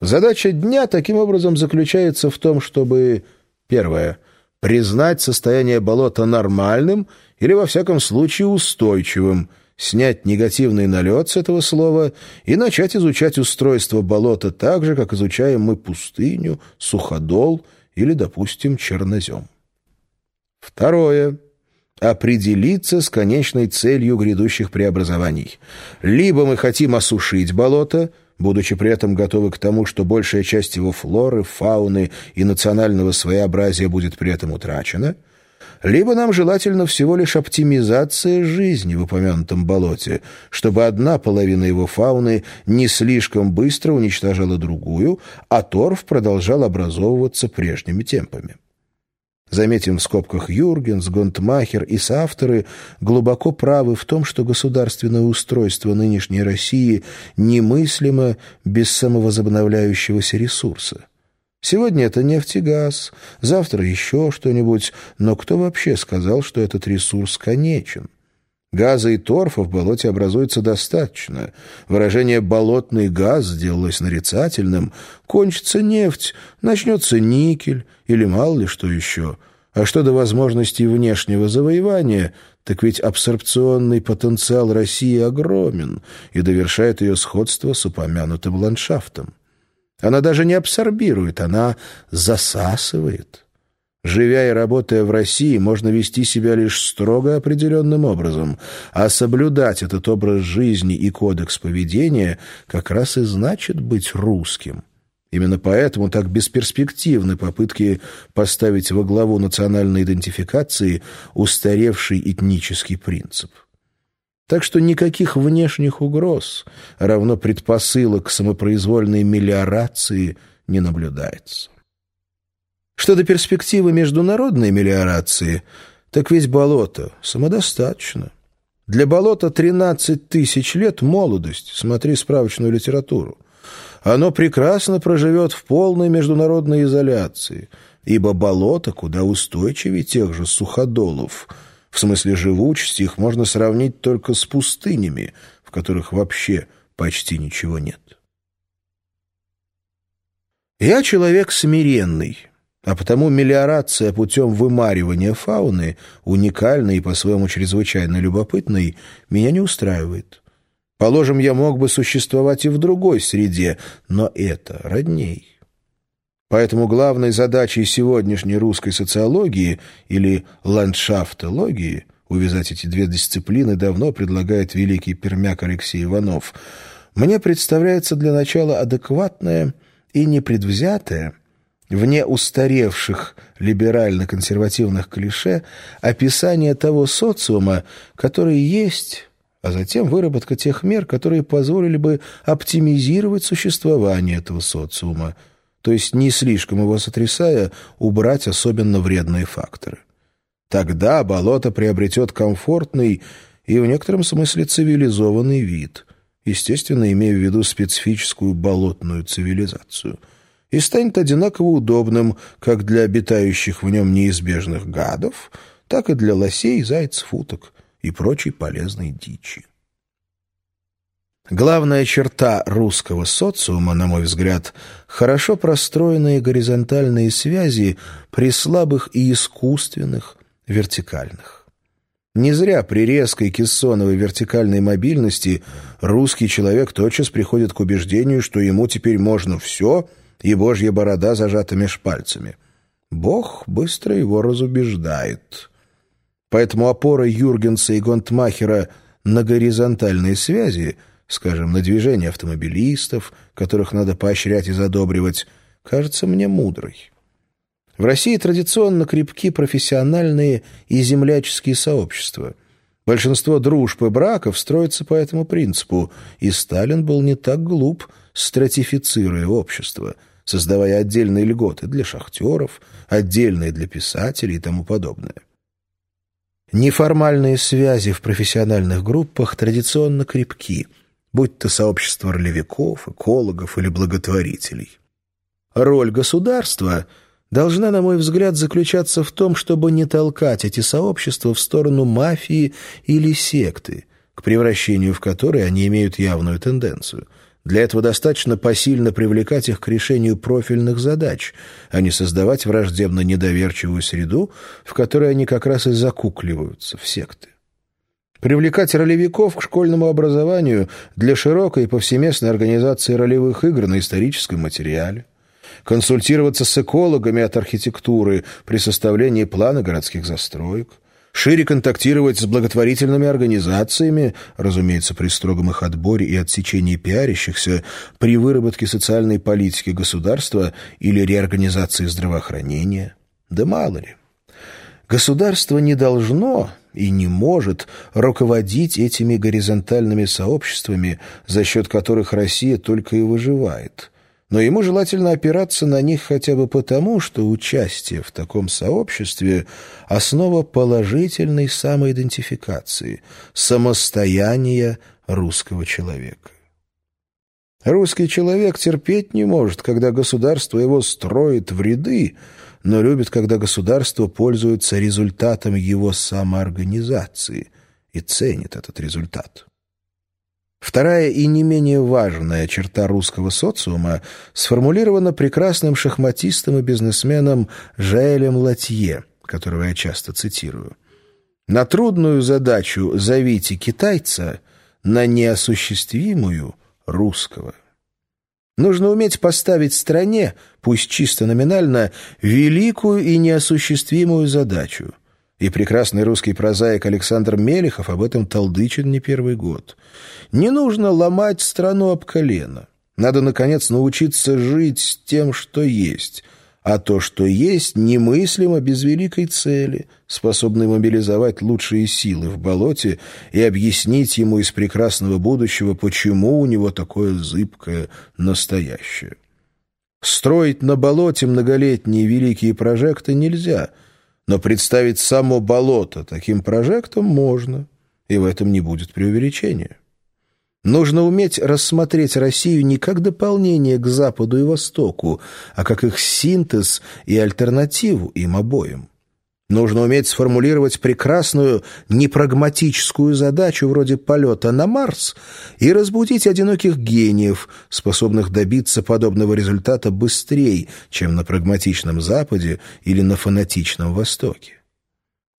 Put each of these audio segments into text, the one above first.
Задача дня таким образом заключается в том, чтобы, первое, признать состояние болота нормальным или, во всяком случае, устойчивым, снять негативный налет с этого слова и начать изучать устройство болота так же, как изучаем мы пустыню, суходол или, допустим, чернозем. Второе. Определиться с конечной целью грядущих преобразований. Либо мы хотим осушить болото, будучи при этом готовы к тому, что большая часть его флоры, фауны и национального своеобразия будет при этом утрачена – либо нам желательно всего лишь оптимизация жизни в упомянутом болоте, чтобы одна половина его фауны не слишком быстро уничтожала другую, а торф продолжал образовываться прежними темпами. Заметим в скобках Юргенс, Гонтмахер и соавторы глубоко правы в том, что государственное устройство нынешней России немыслимо без самовозобновляющегося ресурса. Сегодня это нефть и газ, завтра еще что-нибудь, но кто вообще сказал, что этот ресурс конечен? Газа и торфа в болоте образуется достаточно. Выражение «болотный газ» сделалось нарицательным. Кончится нефть, начнется никель или мало ли что еще. А что до возможностей внешнего завоевания, так ведь абсорбционный потенциал России огромен и довершает ее сходство с упомянутым ландшафтом. Она даже не абсорбирует, она засасывает. Живя и работая в России, можно вести себя лишь строго определенным образом, а соблюдать этот образ жизни и кодекс поведения как раз и значит быть русским. Именно поэтому так бесперспективны попытки поставить во главу национальной идентификации устаревший этнический принцип. Так что никаких внешних угроз, равно предпосылок самопроизвольной мелиорации, не наблюдается. Что до перспективы международной мелиорации, так ведь болото самодостаточно. Для болота 13 тысяч лет молодость, смотри справочную литературу. Оно прекрасно проживет в полной международной изоляции, ибо болото куда устойчивее тех же суходолов – в смысле живучести их можно сравнить только с пустынями, в которых вообще почти ничего нет. Я человек смиренный, а потому мелиорация путем вымаривания фауны, уникальной и по-своему чрезвычайно любопытной, меня не устраивает. Положим, я мог бы существовать и в другой среде, но это родней. Поэтому главной задачей сегодняшней русской социологии или ландшафтологии увязать эти две дисциплины давно предлагает великий пермяк Алексей Иванов, мне представляется для начала адекватное и непредвзятое, вне устаревших либерально-консервативных клише, описание того социума, который есть а затем выработка тех мер, которые позволили бы оптимизировать существование этого социума, то есть не слишком его сотрясая, убрать особенно вредные факторы. Тогда болото приобретет комфортный и в некотором смысле цивилизованный вид, естественно, имея в виду специфическую болотную цивилизацию, и станет одинаково удобным как для обитающих в нем неизбежных гадов, так и для лосей, зайцев, уток и прочей полезной дичи. Главная черта русского социума, на мой взгляд, хорошо простроенные горизонтальные связи при слабых и искусственных вертикальных. Не зря при резкой кессоновой вертикальной мобильности русский человек тотчас приходит к убеждению, что ему теперь можно все, и божья борода зажата меж пальцами. Бог быстро его разубеждает. Поэтому опора Юргенса и Гонтмахера на горизонтальные связи – скажем, на движение автомобилистов, которых надо поощрять и задобривать, кажется мне мудрой. В России традиционно крепки профессиональные и земляческие сообщества. Большинство дружб и браков строится по этому принципу, и Сталин был не так глуп, стратифицируя общество, создавая отдельные льготы для шахтеров, отдельные для писателей и тому подобное. Неформальные связи в профессиональных группах традиционно крепки – будь то сообщество ролевиков, экологов или благотворителей. Роль государства должна, на мой взгляд, заключаться в том, чтобы не толкать эти сообщества в сторону мафии или секты, к превращению в которой они имеют явную тенденцию. Для этого достаточно посильно привлекать их к решению профильных задач, а не создавать враждебно недоверчивую среду, в которой они как раз и закукливаются в секты. Привлекать ролевиков к школьному образованию для широкой повсеместной организации ролевых игр на историческом материале. Консультироваться с экологами от архитектуры при составлении плана городских застроек шире контактировать с благотворительными организациями, разумеется, при строгом их отборе и отсечении пиарящихся, при выработке социальной политики государства или реорганизации здравоохранения. Да мало ли. Государство не должно и не может руководить этими горизонтальными сообществами, за счет которых Россия только и выживает – но ему желательно опираться на них хотя бы потому, что участие в таком сообществе – основа положительной самоидентификации, самостояния русского человека. Русский человек терпеть не может, когда государство его строит в ряды, но любит, когда государство пользуется результатом его самоорганизации и ценит этот результат. Вторая и не менее важная черта русского социума сформулирована прекрасным шахматистом и бизнесменом Жаэлем Латье, которого я часто цитирую. «На трудную задачу зовите китайца, на неосуществимую — русского». Нужно уметь поставить стране, пусть чисто номинально, великую и неосуществимую задачу — и прекрасный русский прозаик Александр Мелехов об этом толдычит не первый год. Не нужно ломать страну об колено. Надо, наконец, научиться жить с тем, что есть. А то, что есть, немыслимо без великой цели, способной мобилизовать лучшие силы в болоте и объяснить ему из прекрасного будущего, почему у него такое зыбкое настоящее. Строить на болоте многолетние великие прожекты нельзя — но представить само болото таким прожектом можно, и в этом не будет преувеличения. Нужно уметь рассмотреть Россию не как дополнение к Западу и Востоку, а как их синтез и альтернативу им обоим. Нужно уметь сформулировать прекрасную непрагматическую задачу вроде полета на Марс и разбудить одиноких гениев, способных добиться подобного результата быстрее, чем на прагматичном Западе или на фанатичном Востоке.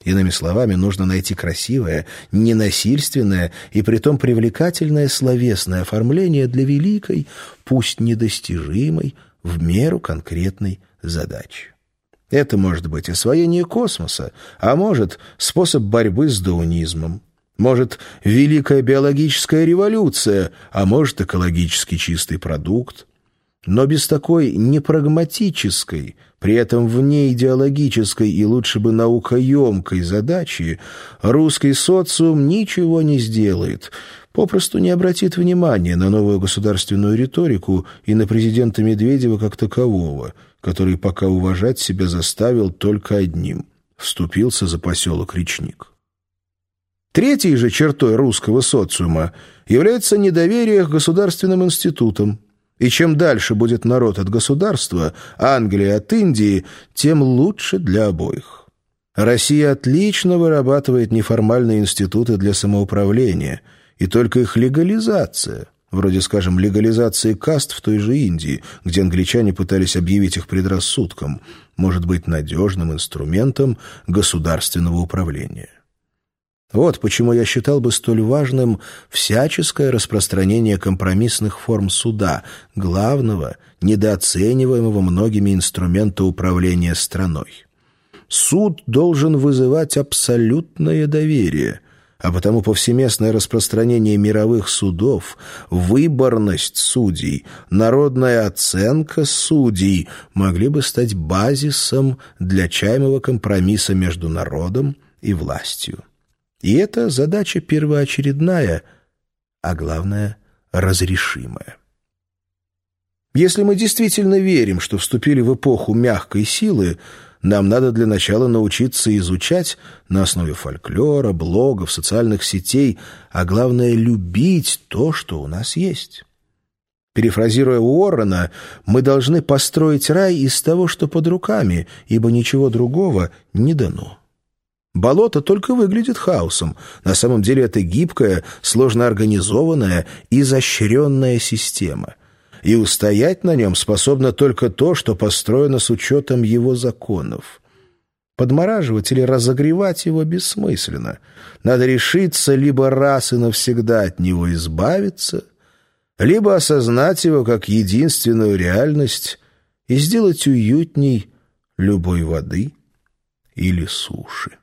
Иными словами, нужно найти красивое, ненасильственное и притом привлекательное словесное оформление для великой, пусть недостижимой, в меру конкретной задачи. Это может быть освоение космоса, а может способ борьбы с даунизмом. Может, великая биологическая революция, а может, экологически чистый продукт. Но без такой непрагматической, при этом вне идеологической и лучше бы наукоемкой задачи, русский социум ничего не сделает, попросту не обратит внимания на новую государственную риторику и на президента Медведева как такового – который пока уважать себя заставил только одним — вступился за поселок Речник. Третьей же чертой русского социума является недоверие к государственным институтам. И чем дальше будет народ от государства, Англия от Индии, тем лучше для обоих. Россия отлично вырабатывает неформальные институты для самоуправления, и только их легализация — вроде, скажем, легализации каст в той же Индии, где англичане пытались объявить их предрассудком, может быть надежным инструментом государственного управления. Вот почему я считал бы столь важным всяческое распространение компромиссных форм суда, главного, недооцениваемого многими инструмента управления страной. Суд должен вызывать абсолютное доверие – а потому повсеместное распространение мировых судов, выборность судей, народная оценка судей могли бы стать базисом для чаемого компромисса между народом и властью. И это задача первоочередная, а главное — разрешимая. Если мы действительно верим, что вступили в эпоху мягкой силы, нам надо для начала научиться изучать на основе фольклора, блогов, социальных сетей, а главное — любить то, что у нас есть. Перефразируя Уоррена, мы должны построить рай из того, что под руками, ибо ничего другого не дано. Болото только выглядит хаосом. На самом деле это гибкая, сложно организованная, изощренная система. И устоять на нем способно только то, что построено с учетом его законов. Подмораживать или разогревать его бессмысленно. Надо решиться либо раз и навсегда от него избавиться, либо осознать его как единственную реальность и сделать уютней любой воды или суши.